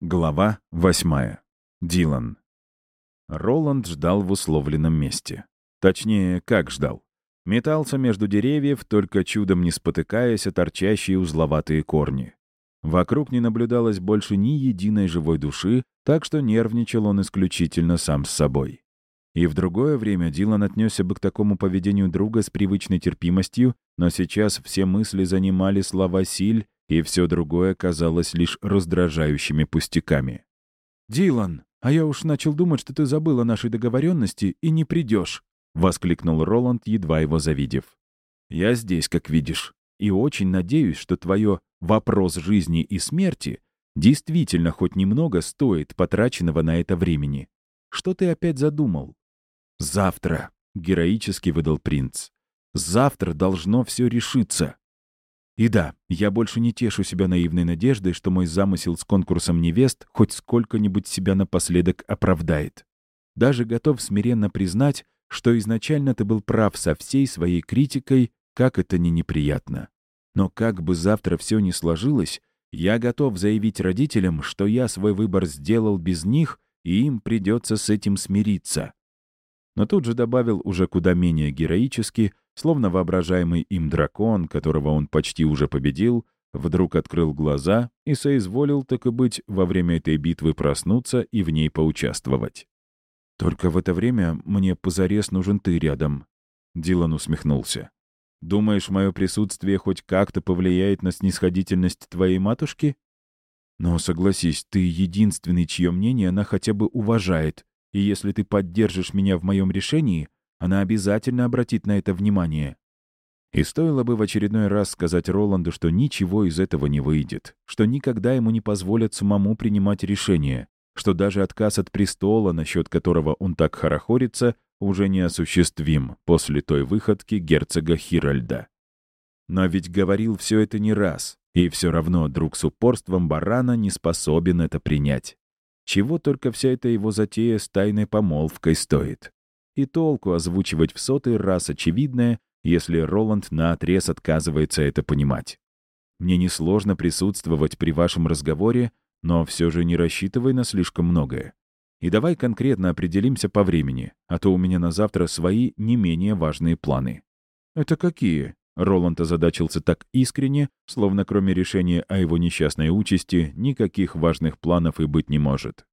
Глава восьмая. Дилан. Роланд ждал в условленном месте. Точнее, как ждал. Метался между деревьев, только чудом не спотыкаясь о торчащие узловатые корни. Вокруг не наблюдалось больше ни единой живой души, так что нервничал он исключительно сам с собой. И в другое время Дилан отнесся бы к такому поведению друга с привычной терпимостью, но сейчас все мысли занимали слова Силь и все другое казалось лишь раздражающими пустяками. «Дилан, а я уж начал думать, что ты забыл о нашей договоренности и не придешь», — воскликнул Роланд, едва его завидев. «Я здесь, как видишь, и очень надеюсь, что твое «вопрос жизни и смерти» действительно хоть немного стоит потраченного на это времени. Что ты опять задумал?» «Завтра», — героически выдал принц. «Завтра должно все решиться. И да, я больше не тешу себя наивной надеждой, что мой замысел с конкурсом невест хоть сколько-нибудь себя напоследок оправдает. Даже готов смиренно признать, что изначально ты был прав со всей своей критикой, как это ни неприятно. Но как бы завтра все ни сложилось, я готов заявить родителям, что я свой выбор сделал без них, и им придется с этим смириться. Но тут же добавил уже куда менее героически, Словно воображаемый им дракон, которого он почти уже победил, вдруг открыл глаза и соизволил, так и быть, во время этой битвы проснуться и в ней поучаствовать. «Только в это время мне позарез нужен ты рядом», — Дилан усмехнулся. «Думаешь, мое присутствие хоть как-то повлияет на снисходительность твоей матушки? Но, согласись, ты единственный, чье мнение она хотя бы уважает, и если ты поддержишь меня в моем решении, она обязательно обратит на это внимание. И стоило бы в очередной раз сказать Роланду, что ничего из этого не выйдет, что никогда ему не позволят самому принимать решения, что даже отказ от престола, насчет которого он так хорохорится, уже неосуществим после той выходки герцога Хиральда. Но ведь говорил все это не раз, и все равно друг с упорством барана не способен это принять. Чего только вся эта его затея с тайной помолвкой стоит. И толку озвучивать в сотый раз очевидное, если Роланд наотрез отказывается это понимать. Мне несложно присутствовать при вашем разговоре, но все же не рассчитывай на слишком многое. И давай конкретно определимся по времени, а то у меня на завтра свои не менее важные планы». «Это какие?» Роланд озадачился так искренне, словно кроме решения о его несчастной участи никаких важных планов и быть не может.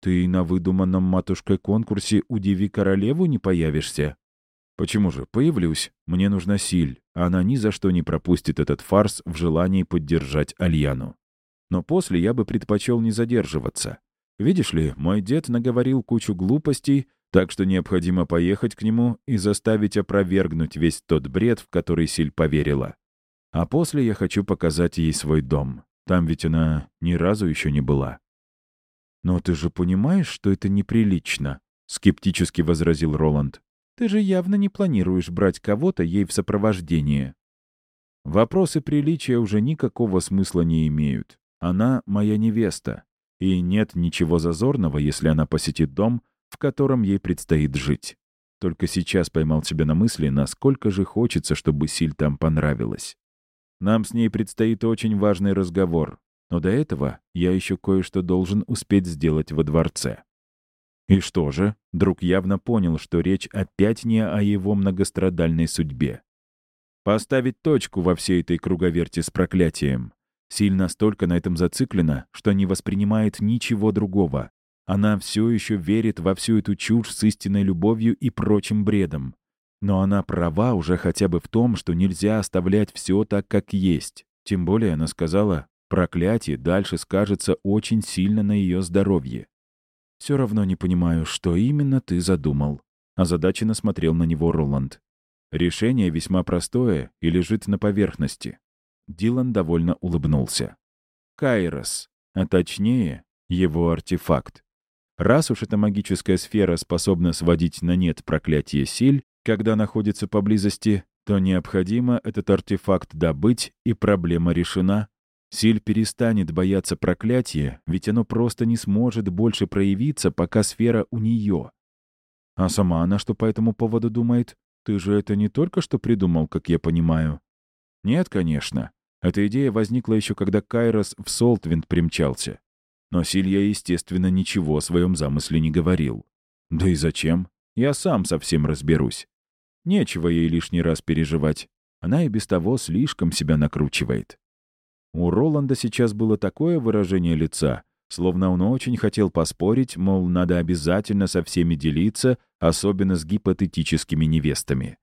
Ты на выдуманном матушкой конкурсе «Удиви королеву» не появишься? Почему же? Появлюсь. Мне нужна Силь. Она ни за что не пропустит этот фарс в желании поддержать Альяну. Но после я бы предпочел не задерживаться. Видишь ли, мой дед наговорил кучу глупостей, так что необходимо поехать к нему и заставить опровергнуть весь тот бред, в который Силь поверила. А после я хочу показать ей свой дом. Там ведь она ни разу еще не была. «Но ты же понимаешь, что это неприлично?» — скептически возразил Роланд. «Ты же явно не планируешь брать кого-то ей в сопровождение». Вопросы приличия уже никакого смысла не имеют. Она моя невеста, и нет ничего зазорного, если она посетит дом, в котором ей предстоит жить. Только сейчас поймал себя на мысли, насколько же хочется, чтобы Силь там понравилась. Нам с ней предстоит очень важный разговор, но до этого я еще кое-что должен успеть сделать во дворце. И что же? Друг явно понял, что речь опять не о его многострадальной судьбе. Поставить точку во всей этой круговерти с проклятием. Сильно столько на этом зациклена, что не воспринимает ничего другого. Она все еще верит во всю эту чушь с истинной любовью и прочим бредом. Но она права уже хотя бы в том, что нельзя оставлять все так, как есть. Тем более она сказала, Проклятие дальше скажется очень сильно на ее здоровье. «Все равно не понимаю, что именно ты задумал», — озадаченно смотрел на него Роланд. «Решение весьма простое и лежит на поверхности». Дилан довольно улыбнулся. «Кайрос, а точнее, его артефакт. Раз уж эта магическая сфера способна сводить на нет проклятие силь, когда находится поблизости, то необходимо этот артефакт добыть, и проблема решена. Силь перестанет бояться проклятия, ведь оно просто не сможет больше проявиться, пока сфера у нее. А сама она что по этому поводу думает? Ты же это не только что придумал, как я понимаю. Нет, конечно. Эта идея возникла еще когда Кайрос в Солтвинд примчался. Но Силья, естественно, ничего о своем замысле не говорил. Да и зачем? Я сам совсем разберусь. Нечего ей лишний раз переживать. Она и без того слишком себя накручивает. У Роланда сейчас было такое выражение лица, словно он очень хотел поспорить, мол, надо обязательно со всеми делиться, особенно с гипотетическими невестами.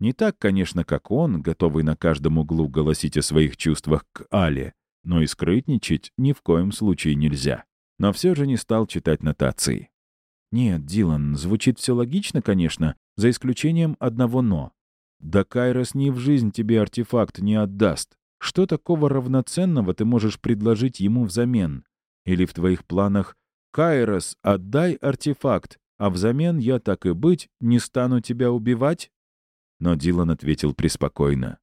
Не так, конечно, как он, готовый на каждом углу голосить о своих чувствах к Але, но и скрытничать ни в коем случае нельзя. Но все же не стал читать нотации. Нет, Дилан, звучит все логично, конечно, за исключением одного «но». Да Кайрос ни в жизнь тебе артефакт не отдаст. Что такого равноценного ты можешь предложить ему взамен? Или в твоих планах «Кайрос, отдай артефакт, а взамен я, так и быть, не стану тебя убивать?» Но Дилан ответил преспокойно.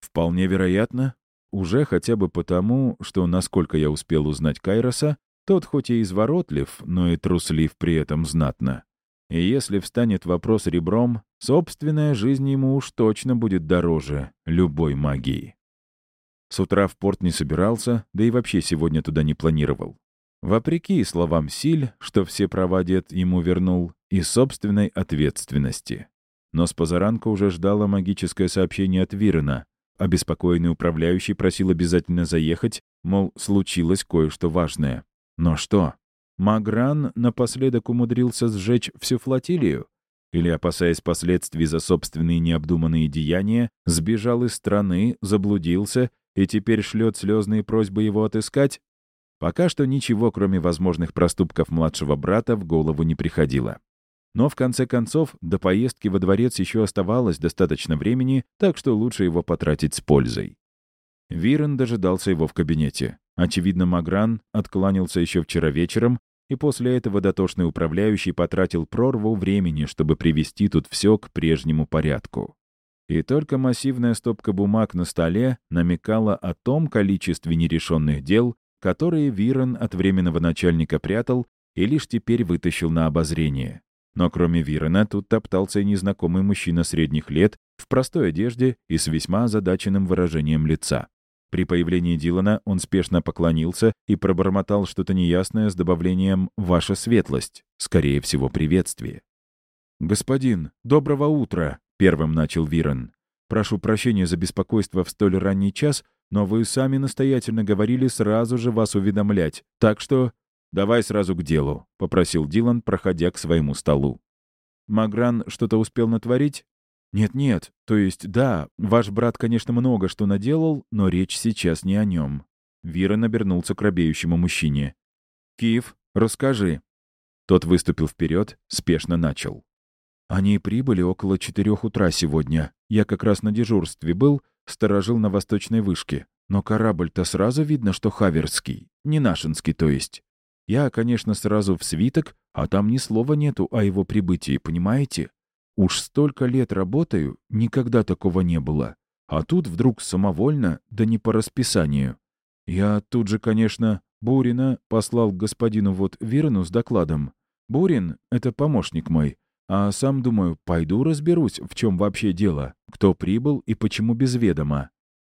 «Вполне вероятно. Уже хотя бы потому, что, насколько я успел узнать Кайроса, тот хоть и изворотлив, но и труслив при этом знатно. И если встанет вопрос ребром, собственная жизнь ему уж точно будет дороже любой магии. С утра в порт не собирался, да и вообще сегодня туда не планировал. Вопреки словам Силь, что все права дед ему вернул, и собственной ответственности. Но с позаранка уже ждало магическое сообщение от Вирена. Обеспокоенный управляющий просил обязательно заехать, мол, случилось кое-что важное. Но что? Магран напоследок умудрился сжечь всю флотилию? Или, опасаясь последствий за собственные необдуманные деяния, сбежал из страны, заблудился и теперь шлет слезные просьбы его отыскать? Пока что ничего, кроме возможных проступков младшего брата, в голову не приходило. Но в конце концов, до поездки во дворец еще оставалось достаточно времени, так что лучше его потратить с пользой. Вирен дожидался его в кабинете. Очевидно, Магран откланялся еще вчера вечером, и после этого дотошный управляющий потратил прорву времени, чтобы привести тут все к прежнему порядку. И только массивная стопка бумаг на столе намекала о том количестве нерешенных дел, которые Вирон от временного начальника прятал и лишь теперь вытащил на обозрение. Но кроме Вирона тут топтался и незнакомый мужчина средних лет в простой одежде и с весьма озадаченным выражением лица. При появлении Дилана он спешно поклонился и пробормотал что-то неясное с добавлением «Ваша светлость», скорее всего, приветствие. «Господин, доброго утра!» — первым начал Вирон. «Прошу прощения за беспокойство в столь ранний час, но вы сами настоятельно говорили сразу же вас уведомлять, так что...» «Давай сразу к делу», — попросил Дилан, проходя к своему столу. «Магран что-то успел натворить?» «Нет-нет, то есть, да, ваш брат, конечно, много что наделал, но речь сейчас не о нем». Вира набернулся к робеющему мужчине. «Киев, расскажи». Тот выступил вперед, спешно начал. «Они прибыли около четырех утра сегодня. Я как раз на дежурстве был, сторожил на восточной вышке. Но корабль-то сразу видно, что хаверский, не нашинский, то есть. Я, конечно, сразу в свиток, а там ни слова нету о его прибытии, понимаете? Уж столько лет работаю, никогда такого не было. А тут вдруг самовольно, да не по расписанию. Я тут же, конечно, Бурина послал к господину вот Вирну с докладом. Бурин — это помощник мой. А сам думаю, пойду разберусь, в чем вообще дело, кто прибыл и почему без ведома.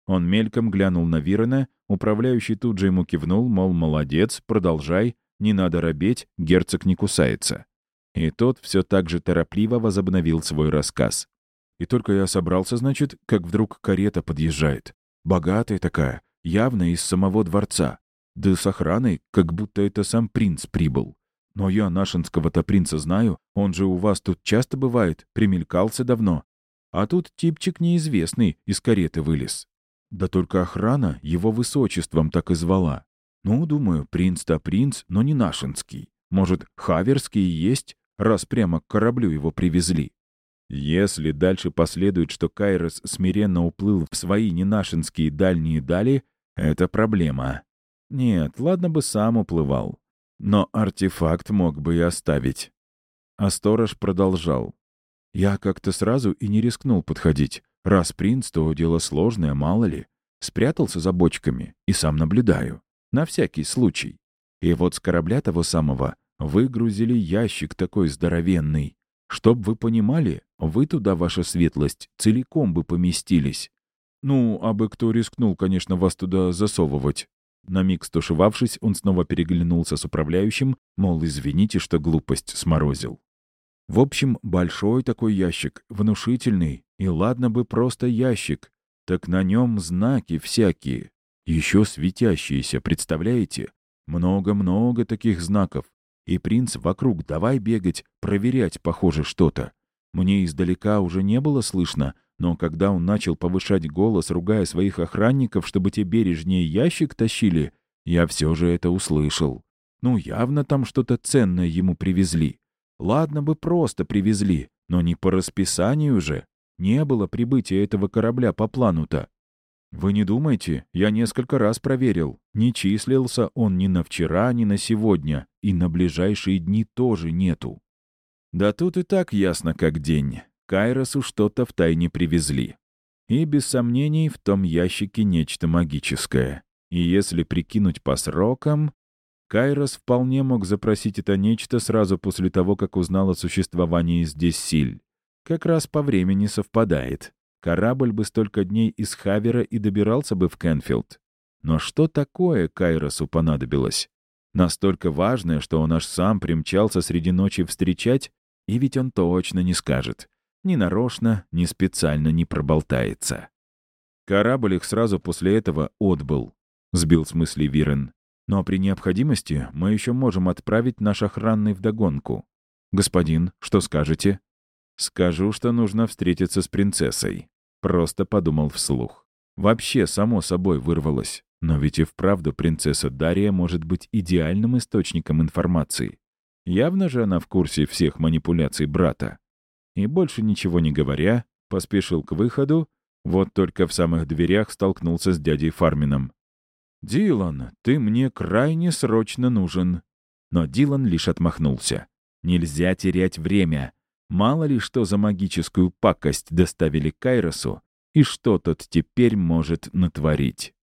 Он мельком глянул на Вирена, управляющий тут же ему кивнул, мол, молодец, продолжай, не надо робеть, герцог не кусается. И тот все так же торопливо возобновил свой рассказ. И только я собрался, значит, как вдруг карета подъезжает. Богатая такая, явно из самого дворца. Да с охраной, как будто это сам принц прибыл. Но я нашинского-то принца знаю, он же у вас тут часто бывает, примелькался давно. А тут типчик неизвестный из кареты вылез. Да только охрана его высочеством так и звала. Ну, думаю, принц-то принц, но не нашинский. Может, хаверский есть, раз прямо к кораблю его привезли. Если дальше последует, что Кайрос смиренно уплыл в свои ненашинские дальние дали, это проблема. Нет, ладно бы сам уплывал. Но артефакт мог бы и оставить. А сторож продолжал. Я как-то сразу и не рискнул подходить. Раз принц, то дело сложное, мало ли. Спрятался за бочками и сам наблюдаю. На всякий случай. И вот с корабля того самого Выгрузили ящик такой здоровенный. Чтоб вы понимали, вы туда, ваша светлость, целиком бы поместились. Ну, а бы кто рискнул, конечно, вас туда засовывать. На миг стушевавшись, он снова переглянулся с управляющим, мол, извините, что глупость сморозил. В общем, большой такой ящик, внушительный, и ладно бы просто ящик, так на нем знаки всякие, еще светящиеся, представляете? Много-много таких знаков. И принц вокруг давай бегать, проверять, похоже, что-то. Мне издалека уже не было слышно, но когда он начал повышать голос, ругая своих охранников, чтобы те бережнее ящик тащили, я все же это услышал. Ну, явно там что-то ценное ему привезли. Ладно бы просто привезли, но не по расписанию же. Не было прибытия этого корабля по плану-то. Вы не думайте, я несколько раз проверил. Не числился он ни на вчера, ни на сегодня, и на ближайшие дни тоже нету. Да тут и так ясно как день. Кайросу что-то втайне привезли. И без сомнений в том ящике нечто магическое. И если прикинуть по срокам, Кайрос вполне мог запросить это нечто сразу после того, как узнал о существовании здесь Силь. Как раз по времени совпадает. Корабль бы столько дней из Хавера и добирался бы в Кенфилд. Но что такое Кайросу понадобилось? Настолько важное, что он аж сам примчался среди ночи встречать, и ведь он точно не скажет. Ни нарочно, ни специально не проболтается. Корабль их сразу после этого отбыл, сбил с мысли Вирен. Но при необходимости мы еще можем отправить наш охранный вдогонку. Господин, что скажете? Скажу, что нужно встретиться с принцессой. Просто подумал вслух. Вообще, само собой, вырвалось. Но ведь и вправду принцесса Дария может быть идеальным источником информации. Явно же она в курсе всех манипуляций брата. И больше ничего не говоря, поспешил к выходу, вот только в самых дверях столкнулся с дядей Фармином. «Дилан, ты мне крайне срочно нужен». Но Дилан лишь отмахнулся. «Нельзя терять время. Мало ли что за магическую пакость доставили Кайросу, и что тот теперь может натворить».